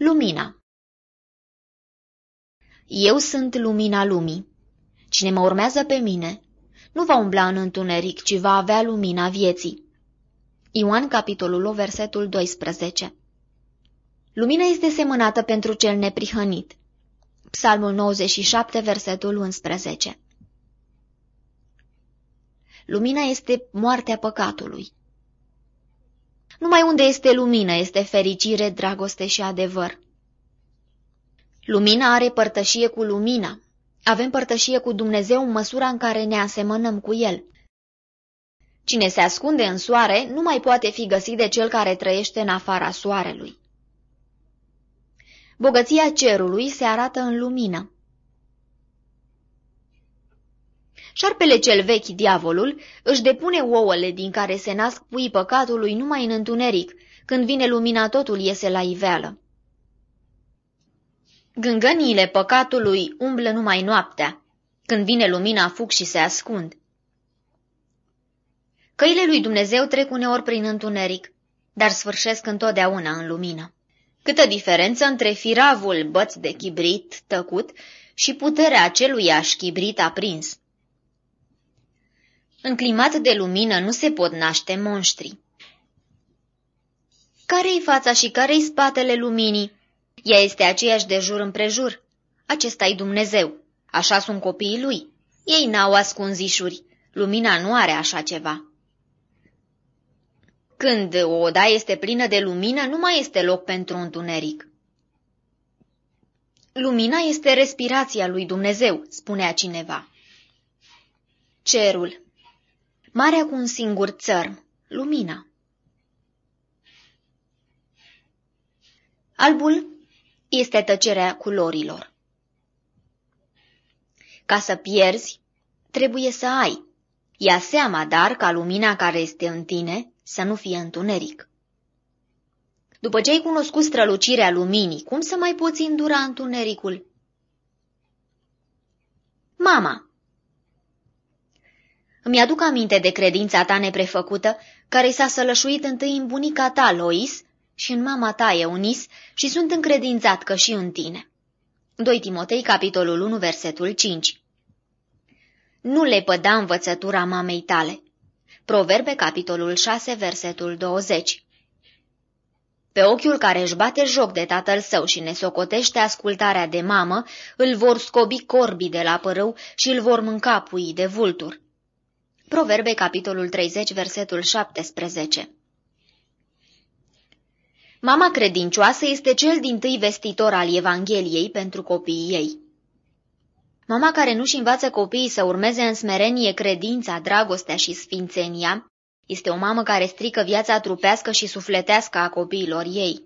Lumina Eu sunt lumina lumii. Cine mă urmează pe mine nu va umbla în întuneric, ci va avea lumina vieții. Ioan, capitolul 8, versetul 12 Lumina este semănată pentru cel neprihănit. Psalmul 97, versetul 11 Lumina este moartea păcatului. Numai unde este lumină este fericire, dragoste și adevăr. Lumina are părtășie cu lumina. Avem părtășie cu Dumnezeu în măsura în care ne asemănăm cu El. Cine se ascunde în soare nu mai poate fi găsit de cel care trăiește în afara soarelui. Bogăția cerului se arată în lumină. Șarpele cel vechi, diavolul, își depune ouăle din care se nasc pui păcatului numai în întuneric, când vine lumina totul iese la iveală. Gângăniile păcatului umblă numai noaptea, când vine lumina fug și se ascund. Căile lui Dumnezeu trec uneori prin întuneric, dar sfârșesc întotdeauna în lumină. Câtă diferență între firavul băț de chibrit tăcut și puterea aceluiași chibrit aprins. În climat de lumină nu se pot naște monștri. Care-i fața și care-i spatele luminii? Ea este aceeași de jur împrejur. Acesta-i Dumnezeu. Așa sunt copiii lui. Ei n-au ascunzișuri. Lumina nu are așa ceva. Când o odaie este plină de lumină, nu mai este loc pentru întuneric. Lumina este respirația lui Dumnezeu, spunea cineva. Cerul. Marea cu un singur țărm. Lumina. Albul este tăcerea culorilor. Ca să pierzi, trebuie să ai. Ia seama, dar, ca lumina care este în tine să nu fie întuneric. După ce ai cunoscut strălucirea luminii, cum să mai poți îndura întunericul? Mama Îmi aduc aminte de credința ta neprefăcută, care s-a sălășuit întâi în bunica ta, Lois, și în mama ta, Eunis, și sunt încredințat că și în tine. 2 Timotei, capitolul 1, versetul 5 Nu le păda învățătura mamei tale. Proverbe, capitolul 6, versetul 20 Pe ochiul care își bate joc de tatăl său și ne socotește ascultarea de mamă, îl vor scobi corbii de la părâu și îl vor mânca puii de vultur. Proverbe, capitolul 30, versetul 17 Mama credincioasă este cel din tâi vestitor al Evangheliei pentru copiii ei. Mama care nu-și învață copiii să urmeze în smerenie credința, dragostea și sfințenia, este o mamă care strică viața trupească și sufletească a copiilor ei.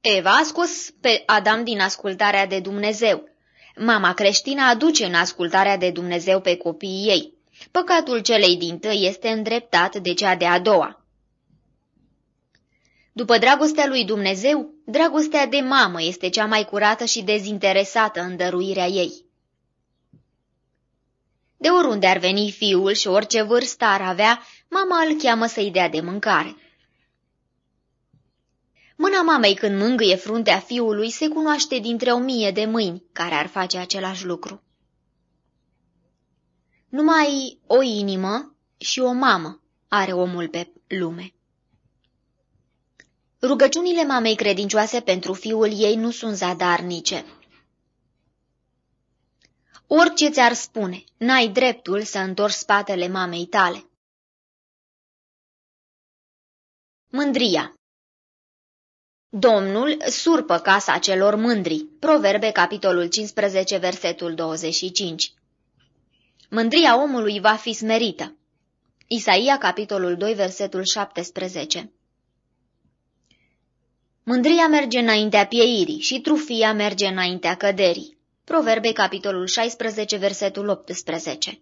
Eva a scos pe Adam din ascultarea de Dumnezeu. Mama creștină aduce în ascultarea de Dumnezeu pe copiii ei. Păcatul celei din tâi este îndreptat de cea de a doua. După dragostea lui Dumnezeu, dragostea de mamă este cea mai curată și dezinteresată în dăruirea ei. De oriunde ar veni fiul și orice vârstă ar avea, mama îl cheamă să-i dea de mâncare. Mâna mamei când mângâie fruntea fiului se cunoaște dintre o mie de mâini care ar face același lucru. Numai o inimă și o mamă are omul pe lume. Rugăciunile mamei credincioase pentru fiul ei nu sunt zadarnice. Orice ți-ar spune, n-ai dreptul să întorci spatele mamei tale. Mândria Domnul surpă casa celor mândri. Proverbe, capitolul 15, versetul 25. Mândria omului va fi smerită. Isaia, capitolul 2, versetul 17. Mândria merge înaintea pieirii și trufia merge înaintea căderii. Proverbe, capitolul 16, versetul 18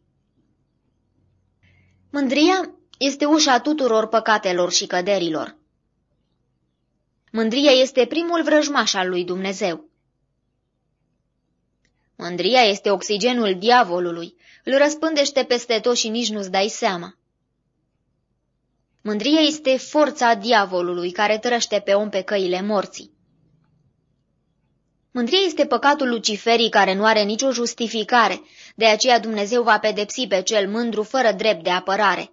Mândria este ușa tuturor păcatelor și căderilor. Mândria este primul vrăjmaș al lui Dumnezeu. Mândria este oxigenul diavolului, îl răspândește peste tot și nici nu-ți dai seama. Mândria este forța diavolului care trăște pe om pe căile morții. Mândria este păcatul luciferii care nu are nicio justificare, de aceea Dumnezeu va pedepsi pe cel mândru fără drept de apărare.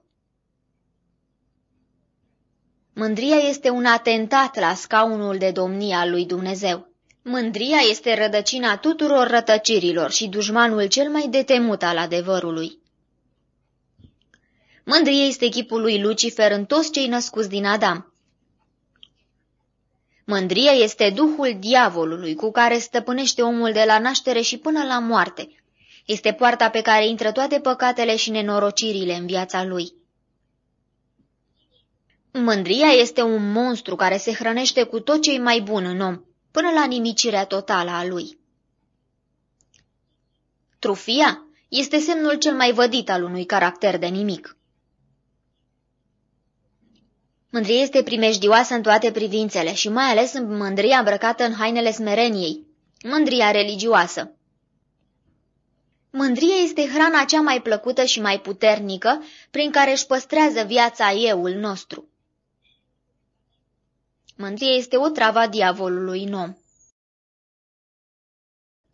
Mândria este un atentat la scaunul de domnie al lui Dumnezeu. Mândria este rădăcina tuturor rătăcirilor și dușmanul cel mai detemut al adevărului. Mândrie este chipul lui Lucifer în toți cei născuți din Adam. Mândria este duhul diavolului cu care stăpânește omul de la naștere și până la moarte. Este poarta pe care intră toate păcatele și nenorocirile în viața lui. Mândria este un monstru care se hrănește cu tot ce mai bun în om, până la nimicirea totală a lui. Trufia este semnul cel mai vădit al unui caracter de nimic. Mândria este primejdioasă în toate privințele și mai ales în mândria îmbrăcată în hainele smereniei, mândria religioasă. Mândria este hrana cea mai plăcută și mai puternică prin care își păstrează viața euul nostru. Mândria este o travă diavolului în om.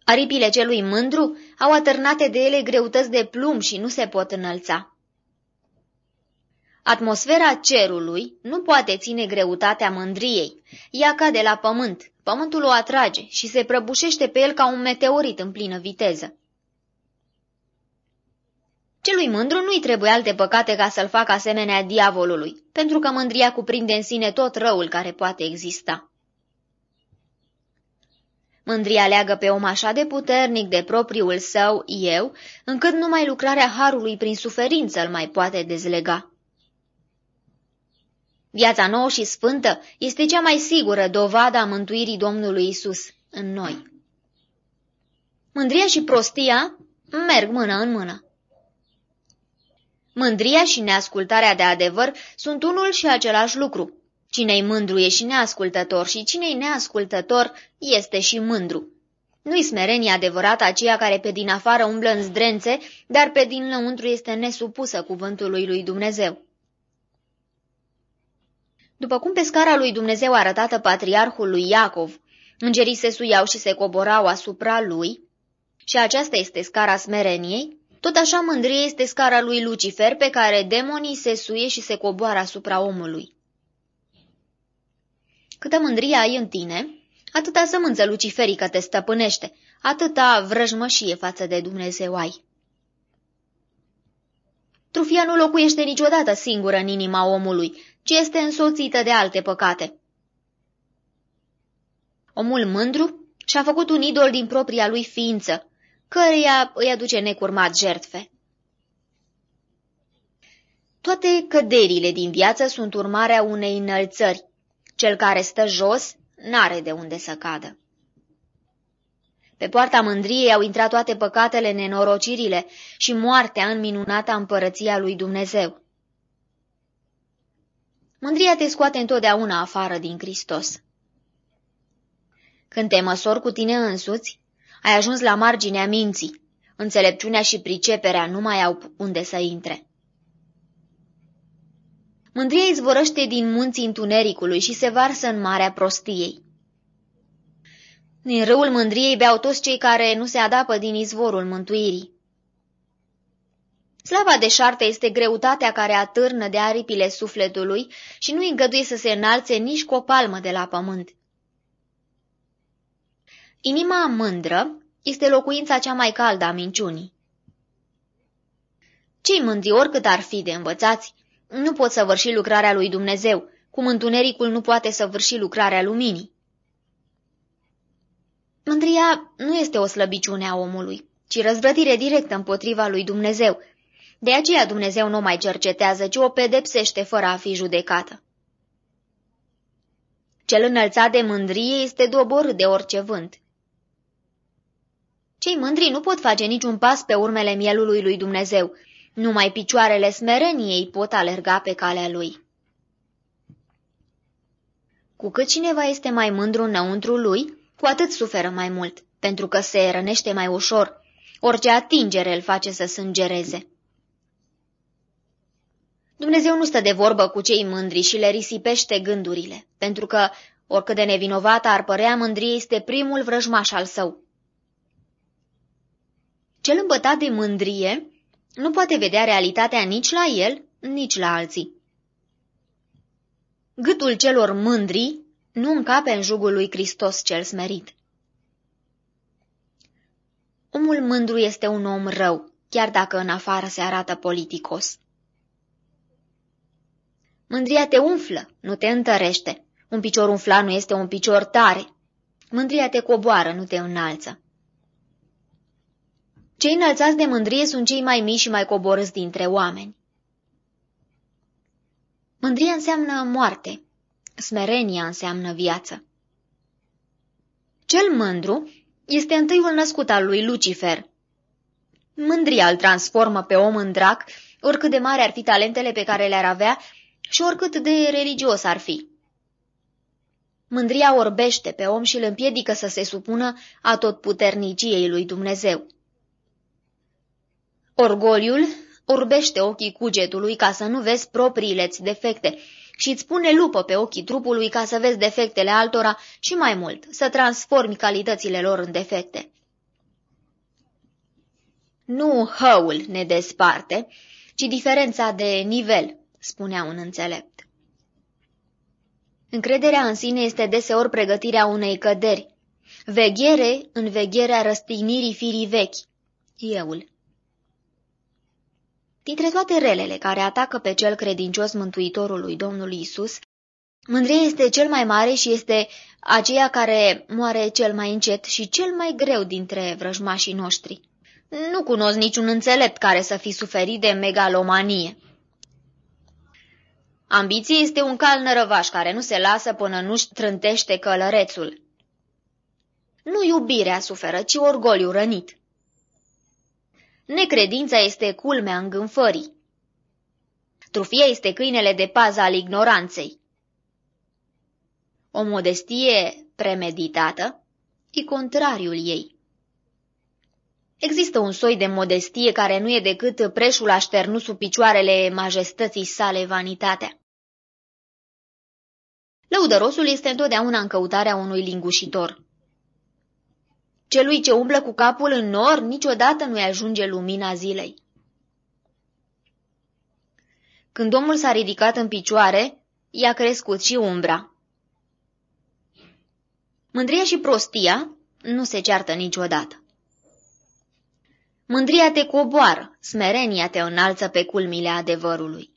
Aripile celui mândru au atârnate de ele greutăți de plumb și nu se pot înălța. Atmosfera cerului nu poate ține greutatea mândriei. Ea cade la pământ, pământul o atrage și se prăbușește pe el ca un meteorit în plină viteză. Celui mândru nu-i trebuie alte păcate ca să-l facă asemenea diavolului, pentru că mândria cuprinde în sine tot răul care poate exista. Mândria leagă pe om așa de puternic de propriul său eu, încât numai lucrarea harului prin suferință îl mai poate dezlega. Viața nouă și sfântă este cea mai sigură dovadă a mântuirii Domnului Isus în noi. Mândria și prostia merg mână în mână. Mândria și neascultarea de adevăr sunt unul și același lucru. Cine-i mândru e și neascultător și cine-i neascultător este și mândru. Nu-i smerenie adevărată aceea care pe din afară umblă în zdrențe, dar pe din lăuntru este nesupusă cuvântului lui Dumnezeu. După cum pe scara lui Dumnezeu arătată patriarhul lui Iacov, îngerii se suiau și se coborau asupra lui, și aceasta este scara smereniei, tot așa mândrie este scara lui Lucifer pe care demonii se suie și se coboară asupra omului. Câtă mândrie ai în tine, atâta sămânță luciferică te stăpânește, atâta vrăjmășie față de Dumnezeu ai. Trufia nu locuiește niciodată singură în inima omului, ci este însoțită de alte păcate. Omul mândru și-a făcut un idol din propria lui ființă, căreia îi aduce necurmat jertfe. Toate căderile din viață sunt urmarea unei înălțări. Cel care stă jos n-are de unde să cadă. Pe poarta mândriei au intrat toate păcatele, nenorocirile și moartea în minunata împărăția lui Dumnezeu. Mândria te scoate întotdeauna afară din Hristos. Când te măsori cu tine însuți, ai ajuns la marginea minții. Înțelepciunea și priceperea nu mai au unde să intre. Mândria izvorăște din munții întunericului și se varsă în marea prostiei. Din râul mândriei beau toți cei care nu se adapă din izvorul mântuirii. Slava de șarte este greutatea care atârnă de aripile sufletului și nu îngăduie să se înalțe nici cu o palmă de la pământ. Inima mândră este locuința cea mai caldă a minciunii. Cei mândri, oricât ar fi de învățați, nu pot să vârși lucrarea lui Dumnezeu, cum întunericul nu poate să vârși lucrarea luminii. Mândria nu este o slăbiciune a omului, ci răzvrătire directă împotriva lui Dumnezeu. De aceea Dumnezeu nu mai cercetează, ci o pedepsește fără a fi judecată. Cel înălțat de mândrie este doborât de orice vânt. Cei mândri nu pot face niciun pas pe urmele mielului lui Dumnezeu, numai picioarele smereniei pot alerga pe calea lui. Cu cât cineva este mai mândru înăuntru lui, cu atât suferă mai mult, pentru că se rănește mai ușor. Orice atingere îl face să sângereze. Dumnezeu nu stă de vorbă cu cei mândri și le risipește gândurile, pentru că Oricât de nevinovată ar părea, mândrie este primul vrăjmaș al său. Cel îmbătat de mândrie nu poate vedea realitatea nici la el, nici la alții. Gâtul celor mândri nu încape în jugul lui Hristos cel smerit. Omul mândru este un om rău, chiar dacă în afară se arată politicos. Mândria te umflă, nu te întărește. Un picior umflat nu este un picior tare. Mândria te coboară, nu te înalță. Cei înălțați de mândrie sunt cei mai mici și mai coborâți dintre oameni. Mândria înseamnă moarte, smerenia înseamnă viață. Cel mândru este întâiul născut al lui Lucifer. Mândria îl transformă pe om în drac, oricât de mare ar fi talentele pe care le-ar avea și oricât de religios ar fi. Mândria orbește pe om și îl împiedică să se supună a tot puterniciei lui Dumnezeu. Orgoliul orbește ochii cugetului ca să nu vezi propriile-ți defecte și îți pune lupă pe ochii trupului ca să vezi defectele altora și mai mult, să transformi calitățile lor în defecte. Nu hăul ne desparte, ci diferența de nivel, spunea un înțelept. Încrederea în sine este deseori pregătirea unei căderi, veghere în vegherea răstignirii firii vechi, euul. Dintre toate relele care atacă pe cel credincios mântuitorului Domnului Isus, mândria este cel mai mare și este aceea care moare cel mai încet și cel mai greu dintre vrăjmașii noștri. Nu cunosc niciun înțelept care să fi suferit de megalomanie. Ambiție este un cal nărăvaș care nu se lasă până nu-și trântește călărețul. Nu iubirea suferă, ci orgoliu rănit. Necredința este culmea îngânfării. Trufia este câinele de pază al ignoranței. O modestie premeditată e contrariul ei. Există un soi de modestie care nu e decât preșul așternut sub picioarele majestății sale vanitatea. Lăudărosul este întotdeauna în căutarea unui lingușitor. Celui ce umblă cu capul în nor niciodată nu-i ajunge lumina zilei. Când omul s-a ridicat în picioare, i-a crescut și umbra. Mândria și prostia nu se ceartă niciodată. Mândria te coboară, smerenia te înalță pe culmile adevărului.